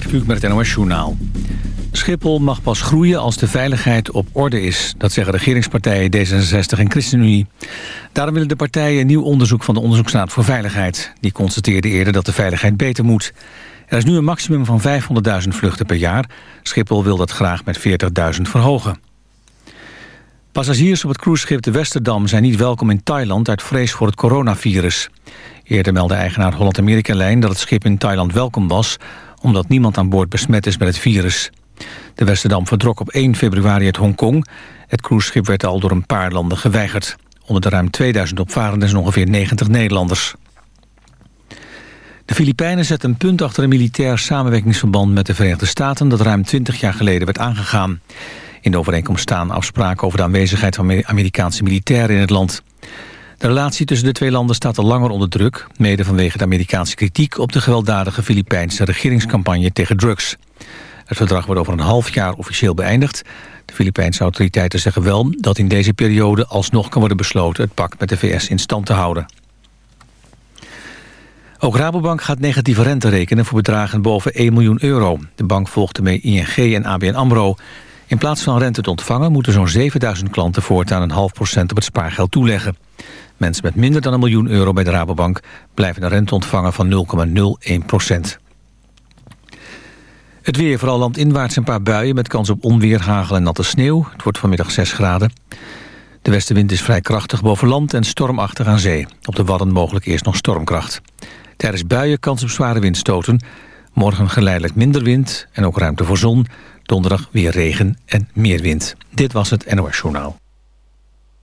Gert met het NOS Journaal. Schiphol mag pas groeien als de veiligheid op orde is. Dat zeggen regeringspartijen D66 en ChristenUnie. Daarom willen de partijen een nieuw onderzoek van de Onderzoeksraad voor Veiligheid. Die constateerde eerder dat de veiligheid beter moet. Er is nu een maximum van 500.000 vluchten per jaar. Schiphol wil dat graag met 40.000 verhogen. Passagiers op het cruiseschip de Westerdam zijn niet welkom in Thailand... uit vrees voor het coronavirus. Eerder meldde eigenaar Holland-Amerika-lijn dat het schip in Thailand welkom was... omdat niemand aan boord besmet is met het virus. De Westerdam vertrok op 1 februari uit Hongkong. Het cruiseschip werd al door een paar landen geweigerd. Onder de ruim 2000 opvarenden zijn ongeveer 90 Nederlanders. De Filipijnen zetten een punt achter een militair samenwerkingsverband met de Verenigde Staten... dat ruim 20 jaar geleden werd aangegaan. In de overeenkomst staan afspraken over de aanwezigheid van Amerikaanse militairen in het land. De relatie tussen de twee landen staat al langer onder druk... mede vanwege de Amerikaanse kritiek op de gewelddadige Filipijnse regeringscampagne tegen drugs. Het verdrag wordt over een half jaar officieel beëindigd. De Filipijnse autoriteiten zeggen wel dat in deze periode alsnog kan worden besloten het pact met de VS in stand te houden. Ook Rabobank gaat negatieve rente rekenen voor bedragen boven 1 miljoen euro. De bank volgt ermee ING en ABN AMRO. In plaats van rente te ontvangen moeten zo'n 7000 klanten voortaan een half procent op het spaargeld toeleggen. Mensen met minder dan een miljoen euro bij de Rabobank blijven een rente ontvangen van 0,01 procent. Het weer, vooral landinwaarts een paar buien met kans op onweer, hagel en natte sneeuw. Het wordt vanmiddag 6 graden. De westenwind is vrij krachtig boven land en stormachtig aan zee. Op de Wadden mogelijk eerst nog stormkracht. Tijdens buien kans op zware windstoten. Morgen geleidelijk minder wind en ook ruimte voor zon. Donderdag weer regen en meer wind. Dit was het NOS Journaal.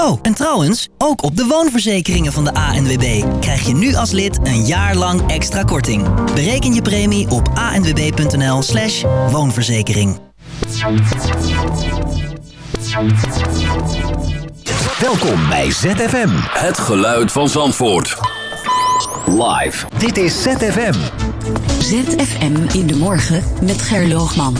Oh, en trouwens, ook op de woonverzekeringen van de ANWB krijg je nu als lid een jaar lang extra korting. Bereken je premie op anwb.nl slash woonverzekering. Welkom bij ZFM. Het geluid van Zandvoort. Live. Dit is ZFM. ZFM in de morgen met Gerloogman.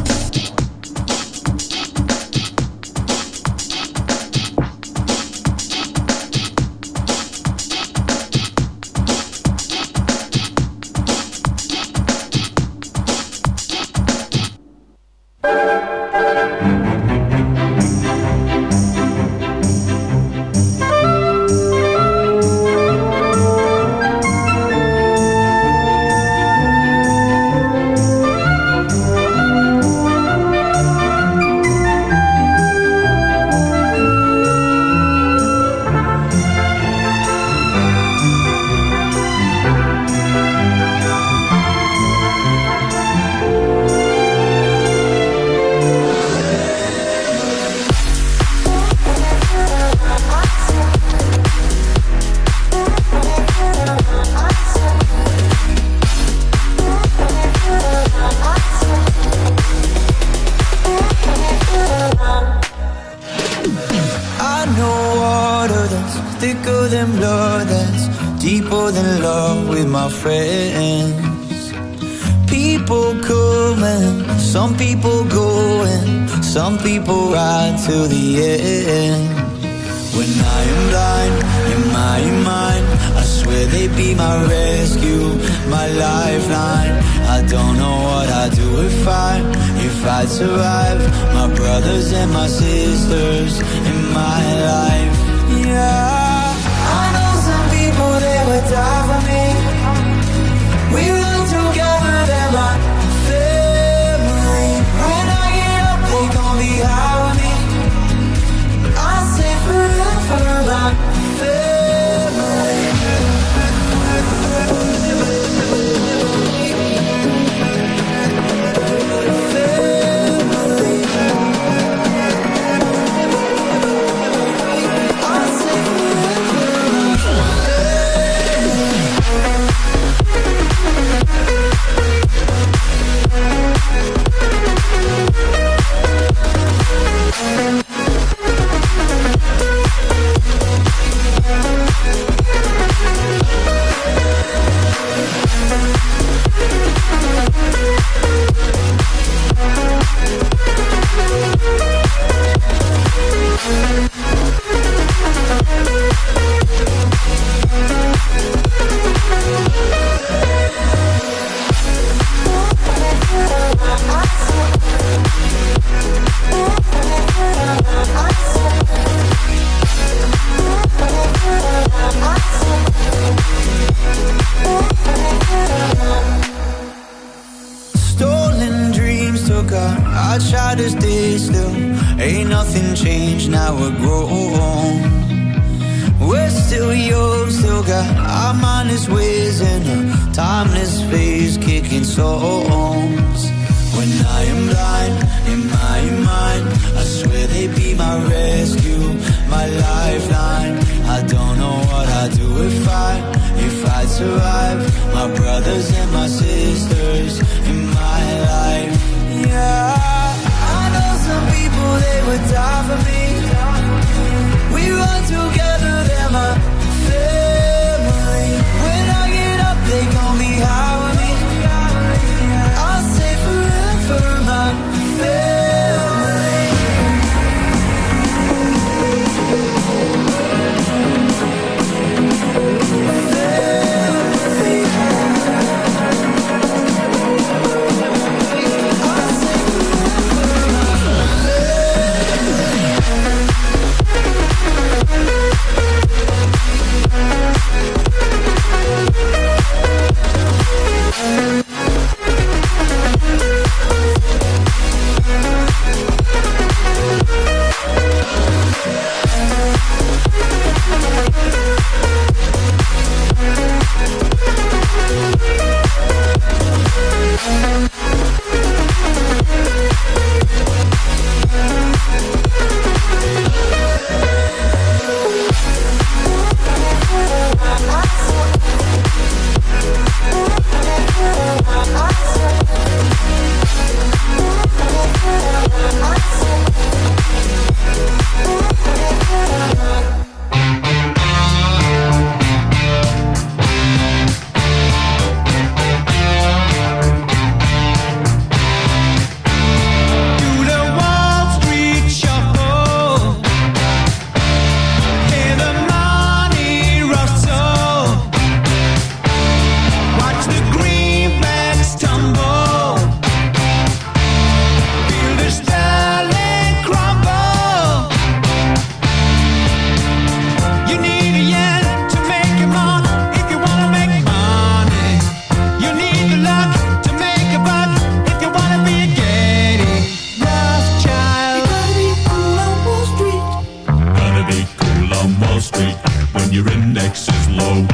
street when your index is low.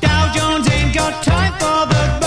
Dow Jones ain't got time for the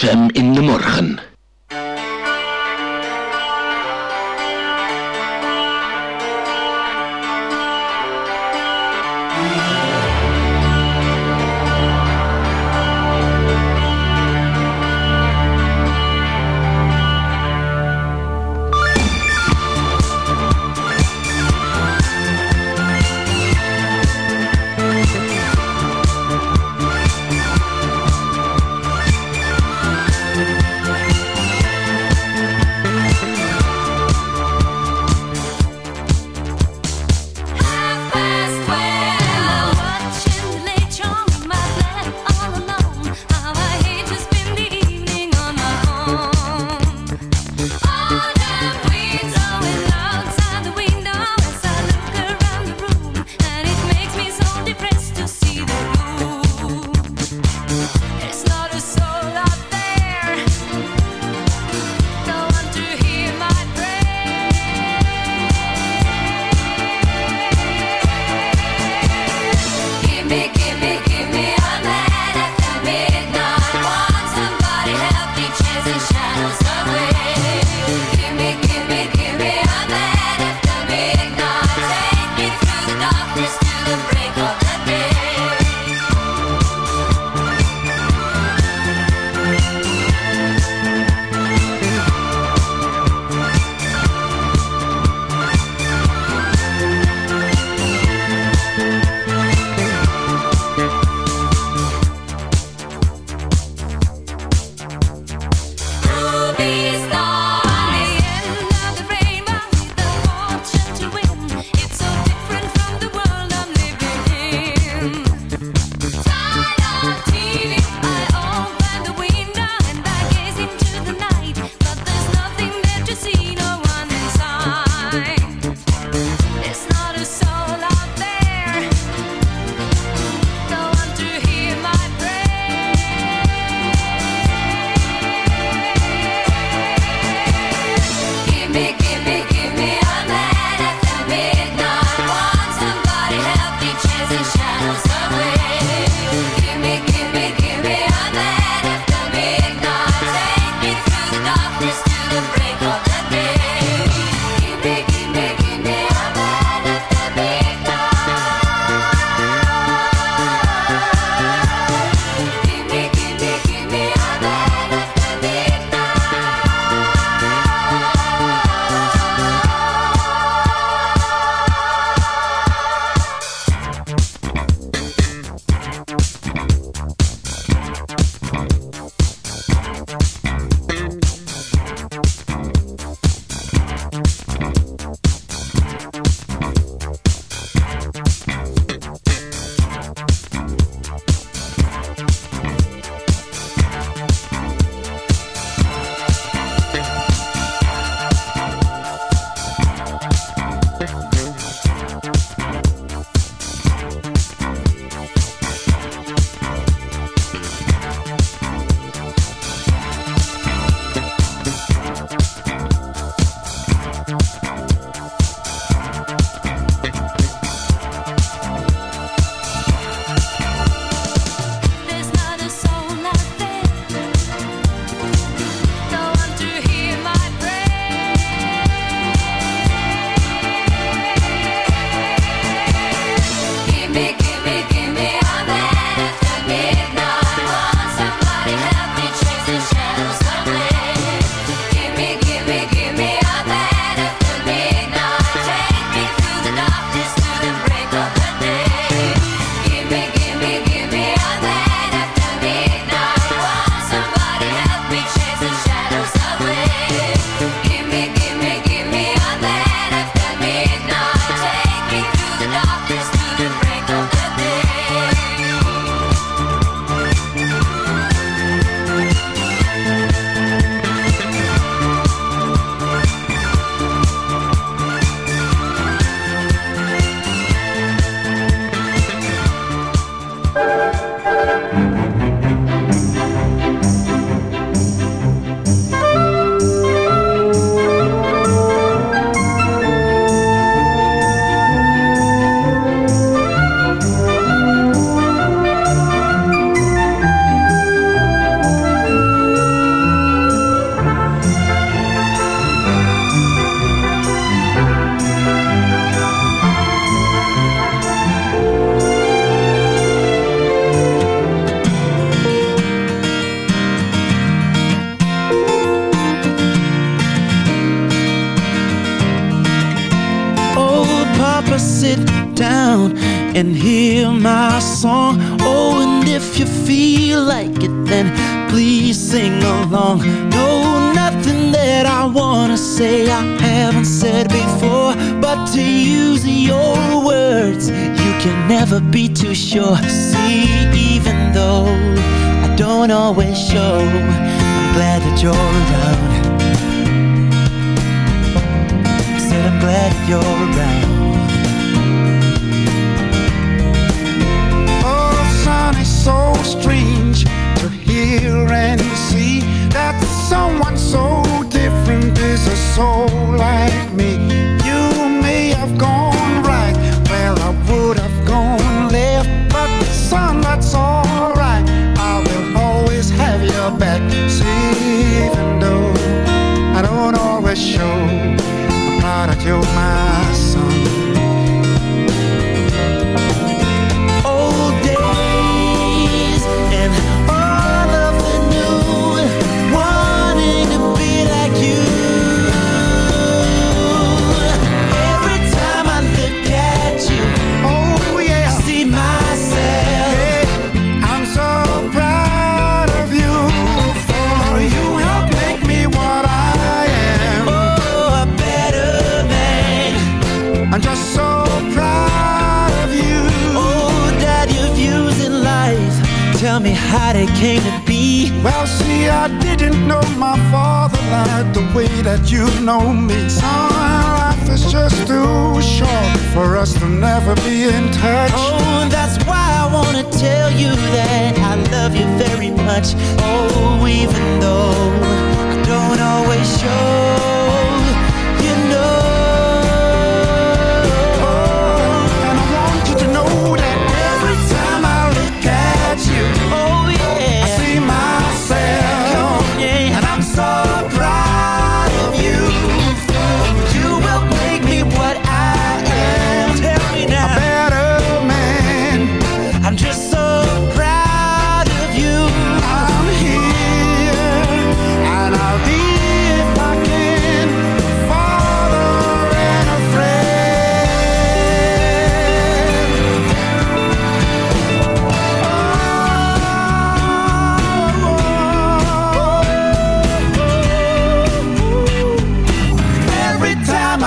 Bij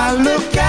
I look at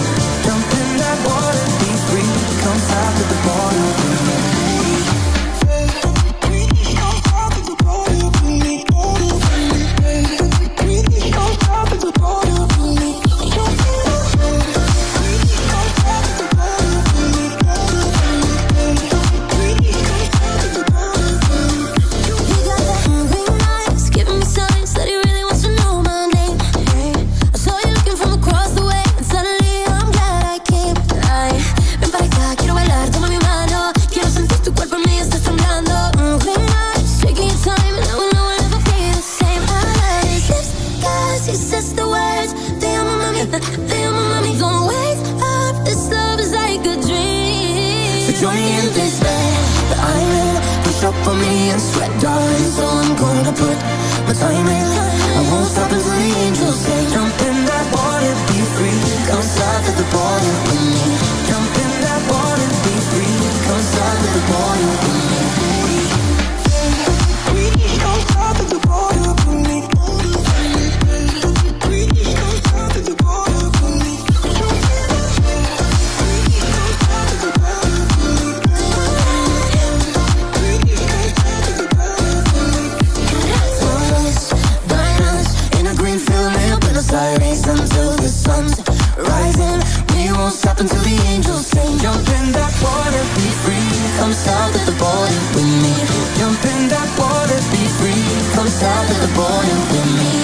after the border. Time Sirens until the sun's rising. We won't stop until the angels sing. Jump in that water, be free. Come south of the border with me. Jump in that water, be free. Come south of the border with me.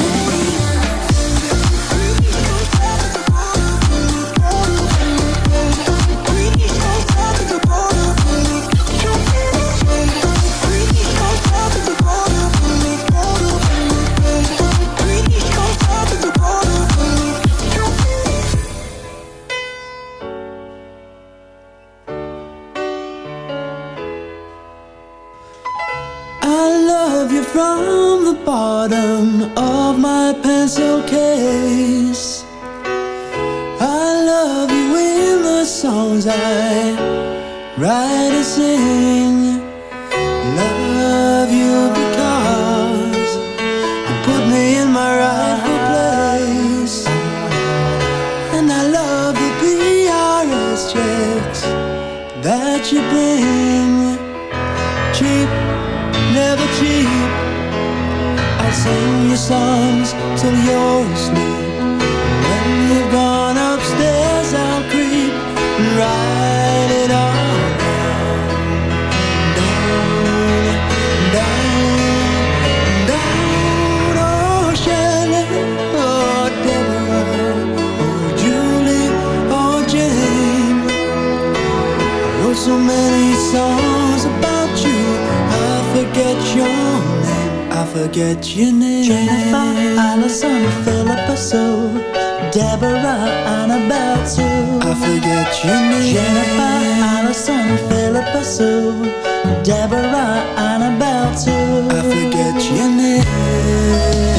Philippa Sue, Deborah, Annabelle Sue. I forget your name.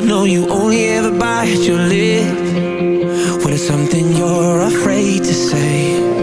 I know you only ever bite your lip When it's something you're afraid to say.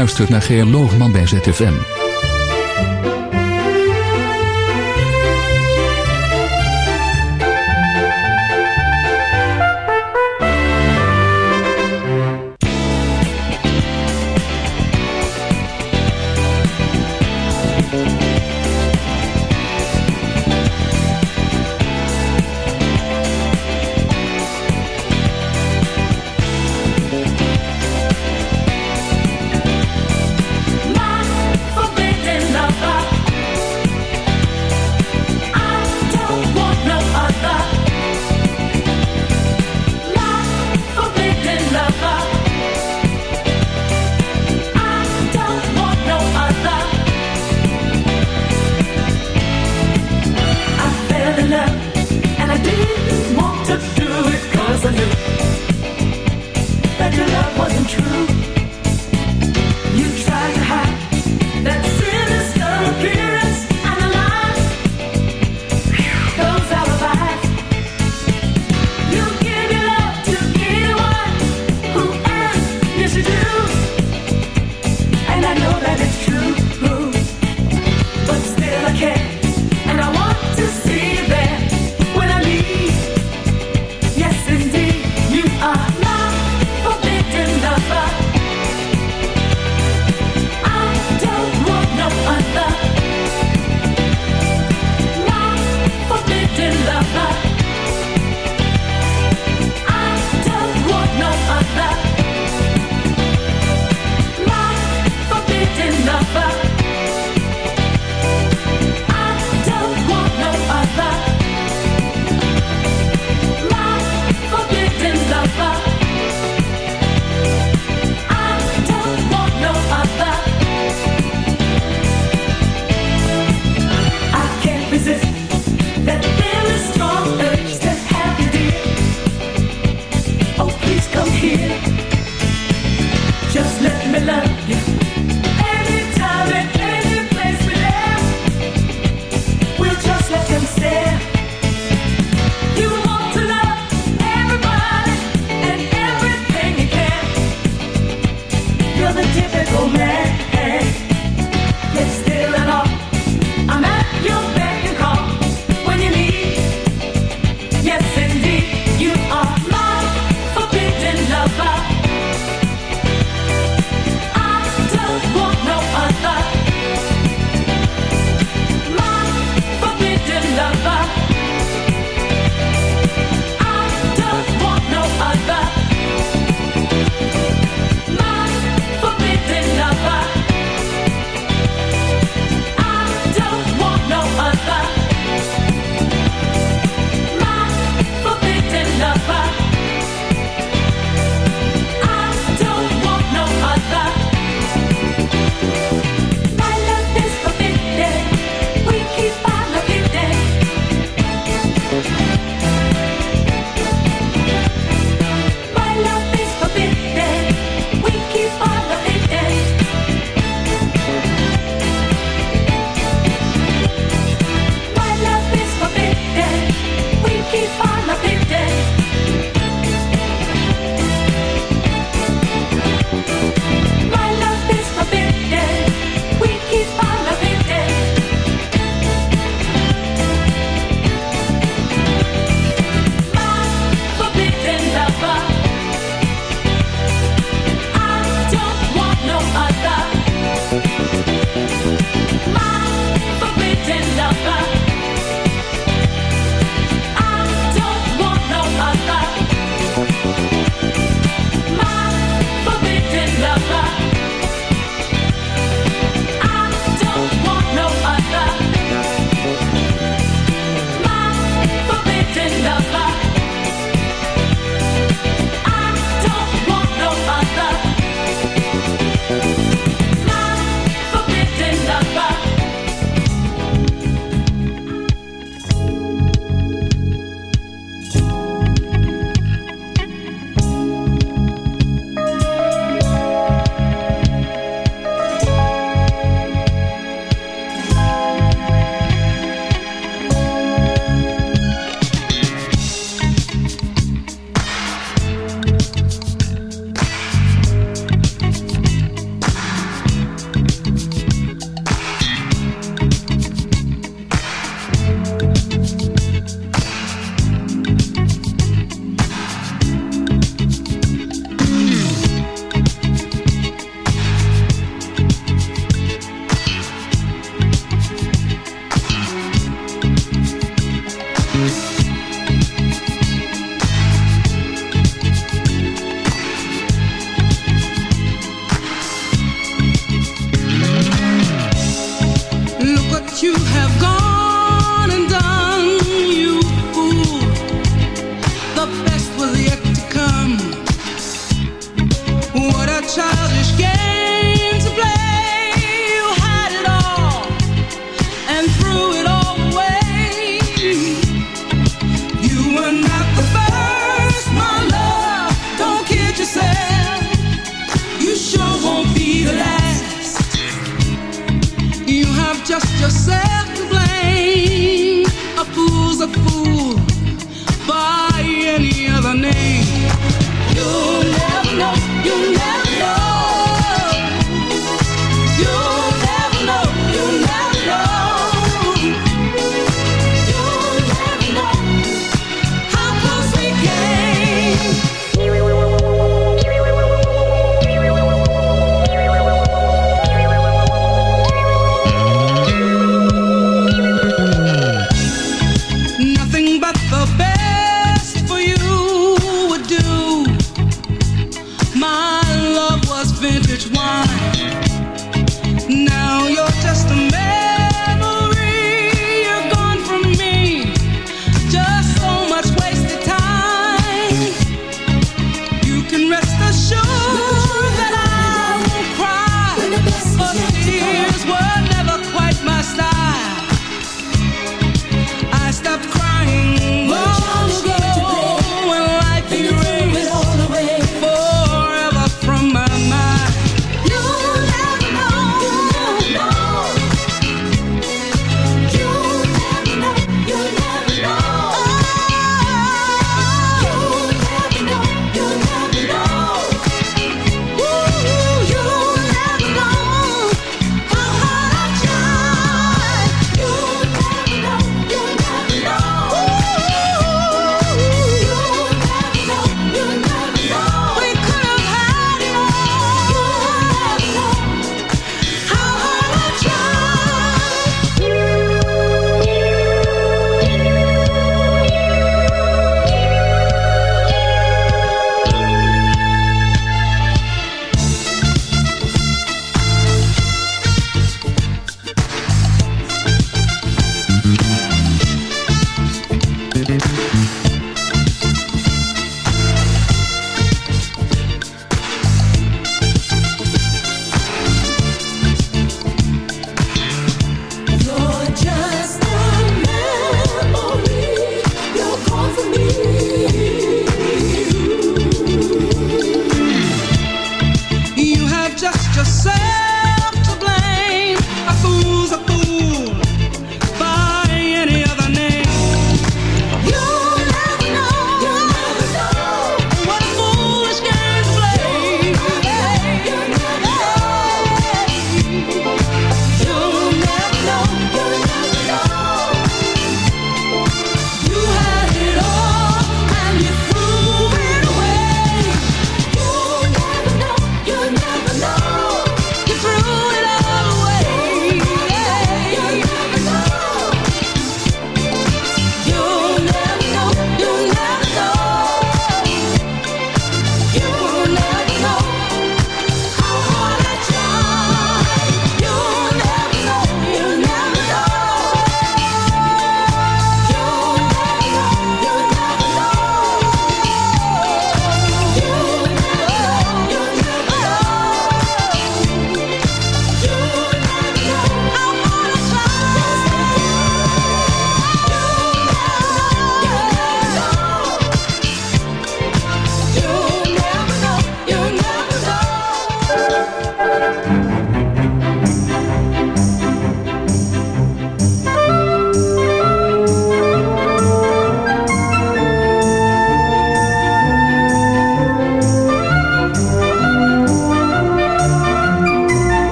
Luistert naar Geer Loogman bij ZFM.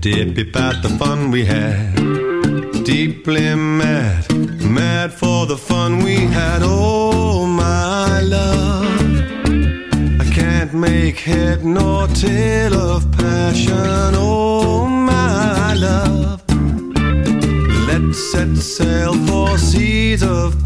dip about the fun we had. Deeply mad, mad for the fun we had. Oh, my love, I can't make head nor tail of passion. Oh, my love, let's set sail for seas of